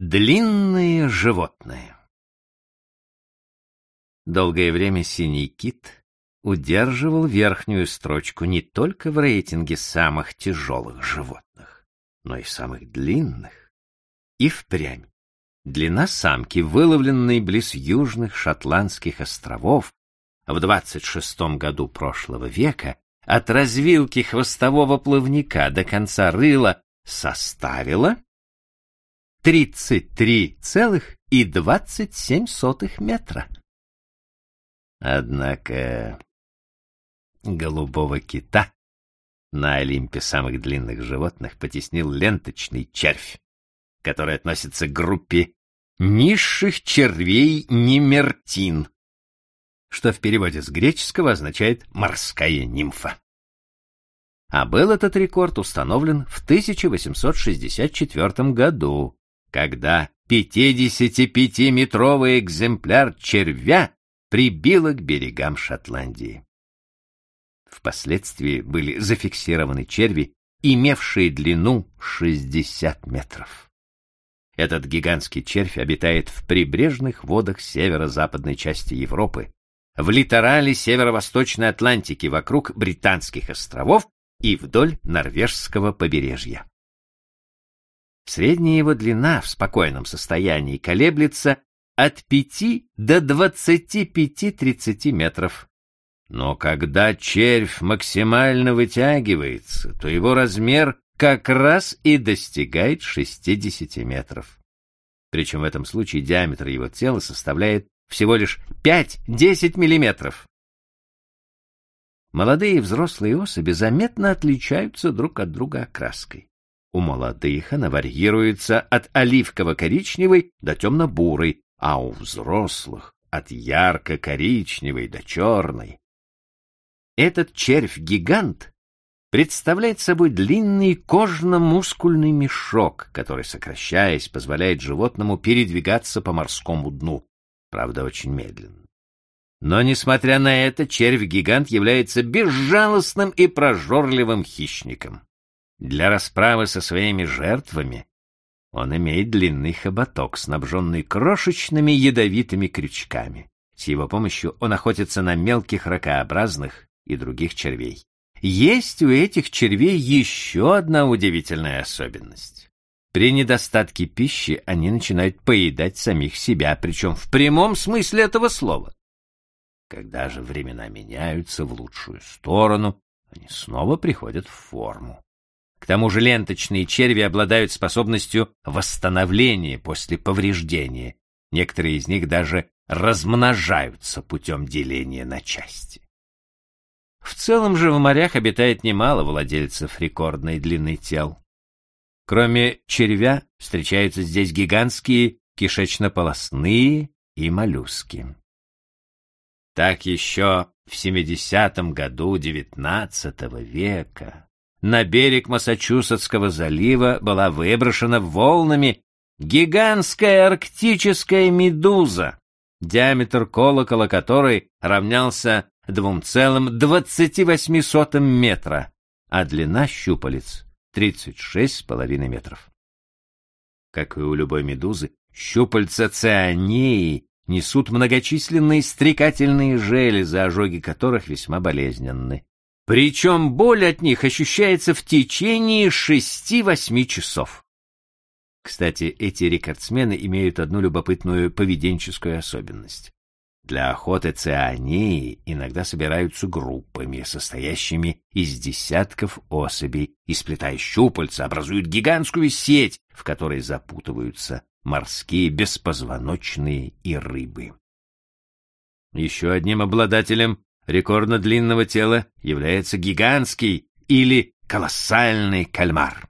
Длинные животные Долгое время синий кит удерживал верхнюю строчку не только в рейтинге самых тяжелых животных, но и самых длинных. И впрямь. Длина самки, выловленной близ южных шотландских островов в 26 году прошлого века, от развилки хвостового плавника до конца рыла составила 33,27 метра. Однако голубого кита на Олимпе самых длинных животных потеснил ленточный червь, который относится к группе низших червей немертин, что в переводе с греческого означает «морская нимфа». А был этот рекорд установлен в 1864 году, когда 55-метровый экземпляр червя прибило к берегам Шотландии. Впоследствии были зафиксированы черви, имевшие длину 60 метров. Этот гигантский червь обитает в прибрежных водах северо-западной части Европы, в литорале северо-восточной Атлантики вокруг Британских островов и вдоль норвежского побережья. Средняя его длина в спокойном состоянии колеблется от 5 до 25-30 метров. Но когда червь максимально вытягивается, то его размер как раз и достигает 60 метров. Причем в этом случае диаметр его тела составляет всего лишь 5-10 миллиметров. Молодые и взрослые особи заметно отличаются друг от друга окраской. У молодых она варьируется от оливково-коричневой до темно-бурой, а у взрослых от ярко-коричневой до черной. Этот червь-гигант представляет собой длинный кожно-мускульный мешок, который, сокращаясь, позволяет животному передвигаться по морскому дну, правда, очень медленно. Но, несмотря на это, червь-гигант является безжалостным и прожорливым хищником. Для расправы со своими жертвами он имеет длинный хоботок, снабженный крошечными ядовитыми крючками. С его помощью он охотится на мелких ракообразных и других червей. Есть у этих червей еще одна удивительная особенность. При недостатке пищи они начинают поедать самих себя, причем в прямом смысле этого слова. Когда же времена меняются в лучшую сторону, они снова приходят в форму. К тому же ленточные черви обладают способностью восстановления после повреждения. Некоторые из них даже размножаются путем деления на части. В целом же в морях обитает немало владельцев рекордной длины тел. Кроме червя встречаются здесь гигантские кишечно-полосные и моллюски. Так еще в 70-м году XIX века на берег Массачусетского залива была выброшена волнами гигантская арктическая медуза, диаметр колокола которой равнялся 2,28 метра, а длина щупалец 36,5 метров. Как и у любой медузы, щупальца цианеи несут многочисленные стрекательные железы, ожоги которых весьма болезненны. Причем боль от них ощущается в течение 6-8 часов. Кстати, эти рекордсмены имеют одну любопытную поведенческую особенность. Для охоты цианеи иногда собираются группами, состоящими из десятков особей, и, сплетая щупальца, образуют гигантскую сеть, в которой запутываются морские беспозвоночные и рыбы. Еще одним обладателем рекордно длинного тела является гигантский или колоссальный кальмар.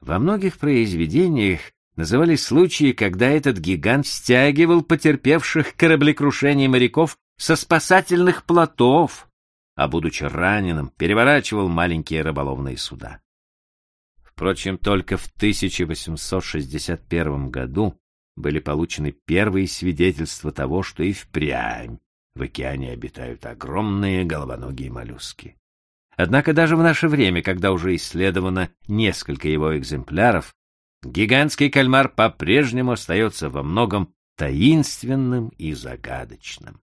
Во многих произведениях назывались случаи, когда этот гигант стягивал потерпевших кораблекрушение моряков со спасательных плотов, а, будучи раненым, переворачивал маленькие рыболовные суда. Впрочем, только в 1861 году были получены первые свидетельства того, что и впрямь в океане обитают огромные головоногие моллюски. Однако даже в наше время, когда уже исследовано несколько его экземпляров, гигантский кальмар по-прежнему остается во многом таинственным и загадочным.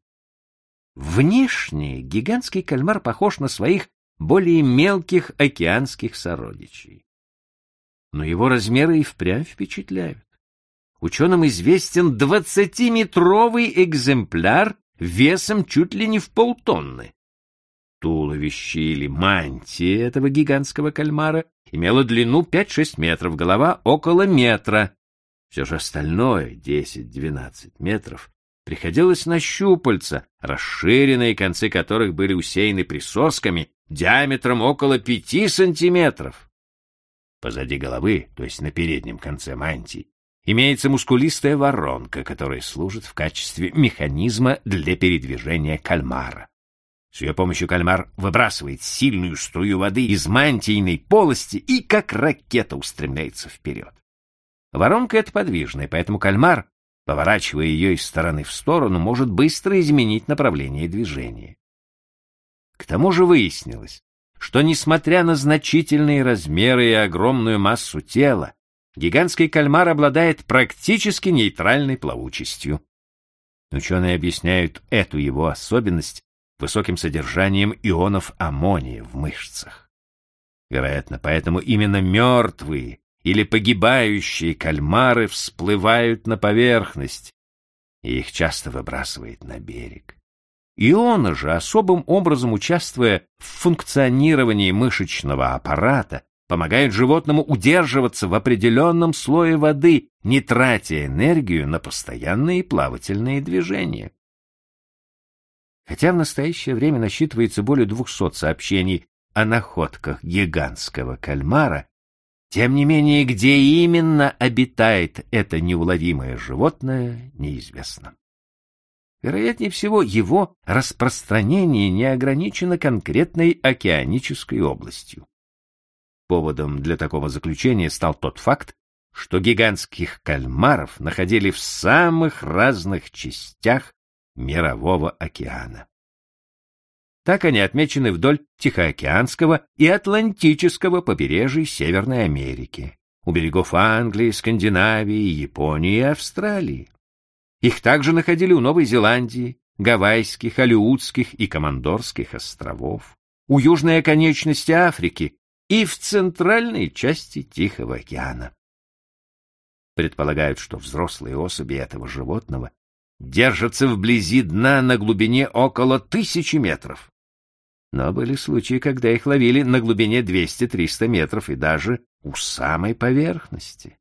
Внешне гигантский кальмар похож на своих более мелких океанских сородичей. Но его размеры и впрямь впечатляют. Ученым известен двадцатиметровый экземпляр весом чуть ли не в полтонны. Туловище или мантия этого гигантского кальмара имело длину 5-6 метров, голова около метра. Все же остальное, 10-12 метров, приходилось на щупальца, расширенные концы которых были усеяны присосками диаметром около 5 сантиметров. Позади головы, то есть на переднем конце мантии, имеется мускулистая воронка, которая служит в качестве механизма для передвижения кальмара. С ее помощью кальмар выбрасывает сильную струю воды из мантийной полости и как ракета устремляется вперед. Воронка эта подвижная, поэтому кальмар, поворачивая ее из стороны в сторону, может быстро изменить направление движения. К тому же выяснилось, что, несмотря на значительные размеры и огромную массу тела, гигантский кальмар обладает практически нейтральной плавучестью. Ученые объясняют эту его особенность высоким содержанием ионов аммония в мышцах. Вероятно, поэтому именно мертвые или погибающие кальмары всплывают на поверхность, и их часто выбрасывает на берег. Ионы же, особым образом участвуя в функционировании мышечного аппарата, помогают животному удерживаться в определенном слое воды, не тратя энергию на постоянные плавательные движения. Хотя в настоящее время насчитывается более 200 сообщений о находках гигантского кальмара, тем не менее, где именно обитает это неуловимое животное, неизвестно. Вероятнее всего, его распространение не ограничено конкретной океанической областью. Поводом для такого заключения стал тот факт, что гигантских кальмаров находили в самых разных частях Мирового океана. Так они отмечены вдоль Тихоокеанского и Атлантического побережий Северной Америки, у берегов Англии, Скандинавии, Японии и Австралии. Их также находили у Новой Зеландии, Гавайских, Алиутских и Командорских островов, у южной оконечности Африки и в центральной части Тихого океана. Предполагают, что взрослые особи этого животного держатся вблизи дна на глубине около тысячи метров. Но были случаи, когда их ловили на глубине 200-300 метров и даже у самой поверхности.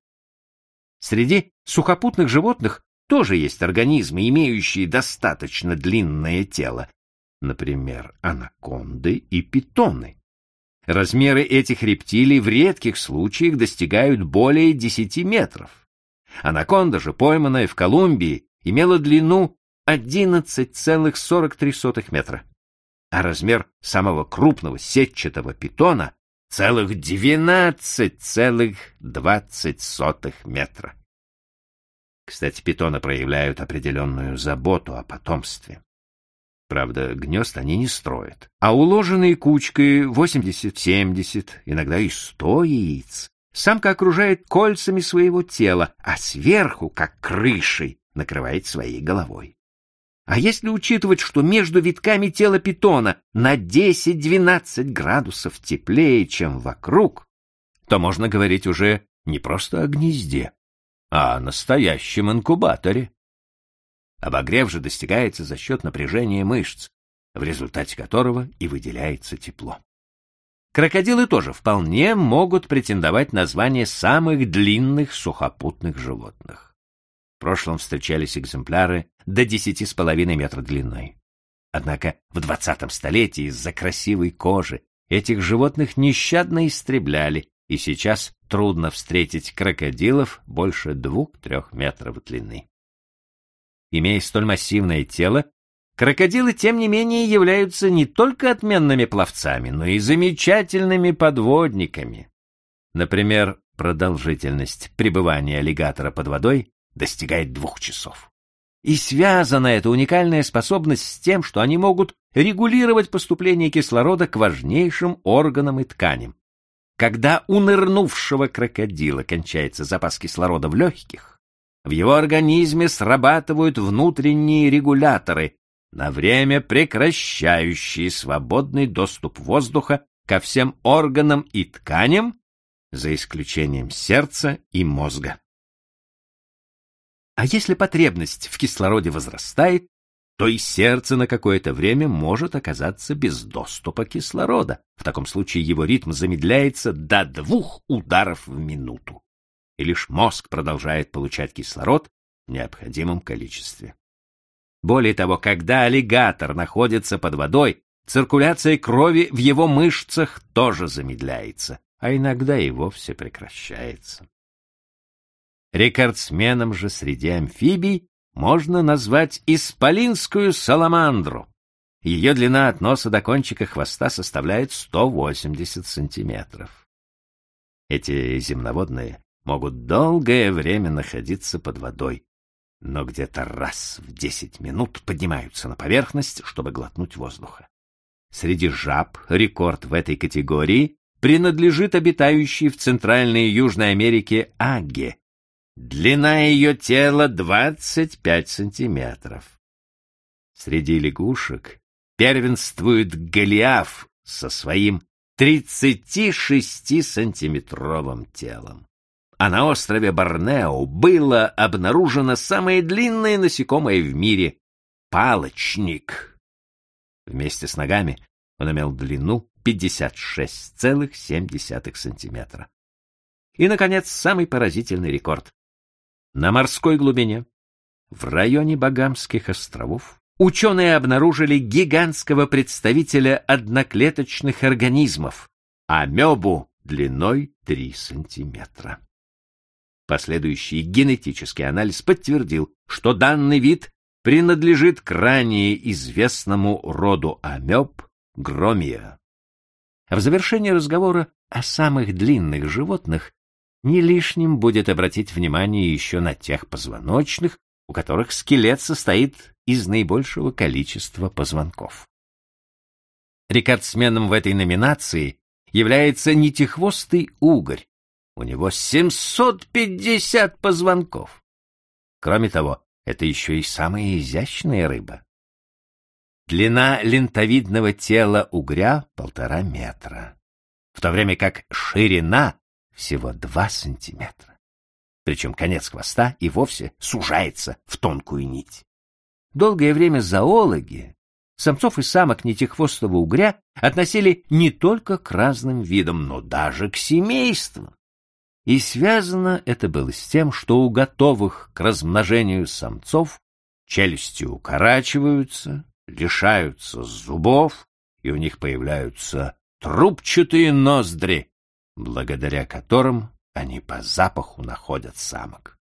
Среди сухопутных животных тоже есть организмы, имеющие достаточно длинное тело, например, анаконды и питоны. Размеры этих рептилий в редких случаях достигают более 10 метров. Анаконда же, пойманная в Колумбии, имела длину 11,43 метра, а размер самого крупного сетчатого питона целых 12,20 метра. Кстати, питоны проявляют определенную заботу о потомстве. Правда, гнезд они не строят, а уложенные кучкой 80-70, иногда и 100 яиц, самка окружает кольцами своего тела, а сверху, как крышей, накрывает своей головой. А если учитывать, что между витками тела питона на 10-12 градусов теплее, чем вокруг, то можно говорить уже не просто о гнезде, а о настоящем инкубаторе. Обогрев же достигается за счет напряжения мышц, в результате которого и выделяется тепло. Крокодилы тоже вполне могут претендовать на звание самых длинных сухопутных животных. В прошлом встречались экземпляры до десяти с половиной метра длиной. Однако в двадцатом столетии из-за красивой кожи этих животных нещадно истребляли, и сейчас трудно встретить крокодилов больше двух-трех метров длины. Имея столь массивное тело, крокодилы, тем не менее, являются не только отменными пловцами, но и замечательными подводниками. Например, продолжительность пребывания аллигатора под водой достигает двух часов. И связана эта уникальная способность с тем, что они могут регулировать поступление кислорода к важнейшим органам и тканям. когда у нырнувшего крокодила кончается запас кислорода в легких, в его организме срабатывают внутренние регуляторы, на время прекращающие свободный доступ воздуха ко всем органам и тканям, за исключением сердца и мозга. А если потребность в кислороде возрастает, то и сердце на какое-то время может оказаться без доступа кислорода. В таком случае его ритм замедляется до двух ударов в минуту. И лишь мозг продолжает получать кислород в необходимом количестве. Более того, когда аллигатор находится под водой, циркуляция крови в его мышцах тоже замедляется, а иногда и вовсе прекращается. Рекордсменом же среди амфибий можно назвать исполинскую саламандру. Ее длина от носа до кончика хвоста составляет 180 сантиметров. Эти земноводные могут долгое время находиться под водой, но где-то раз в 10 минут поднимаются на поверхность, чтобы глотнуть воздуха. Среди жаб рекорд в этой категории принадлежит обитающей в Центральной и Южной Америке аге, Длина ее тела 25 сантиметров. Среди лягушек первенствует Голиаф со своим 36-сантиметровым телом. А на острове Борнео было обнаружено самое длинное насекомое в мире — палочник. Вместе с ногами он имел длину 56,7 сантиметра. И, наконец, самый поразительный рекорд на морской глубине, в районе Багамских островов, ученые обнаружили гигантского представителя одноклеточных организмов, амебу длиной 3 сантиметра. Последующий генетический анализ подтвердил, что данный вид принадлежит к ранее известному роду амеб громия. В завершении разговора о самых длинных животных не лишним будет обратить внимание еще на тех позвоночных, у которых скелет состоит из наибольшего количества позвонков. Рекордсменом в этой номинации является нитихвостый угорь. У него 750 позвонков. Кроме того, это еще и самая изящная рыба. Длина лентовидного тела угря — полтора метра, в то время как ширина всего два сантиметра. Причем конец хвоста и вовсе сужается в тонкую нить. Долгое время зоологи самцов и самок нитихвостого угря относили не только к разным видам, но даже к семействам. И связано это было с тем, что у готовых к размножению самцов челюсти укорачиваются, лишаются зубов, и у них появляются трубчатые ноздри, благодаря которым они по запаху находят самок.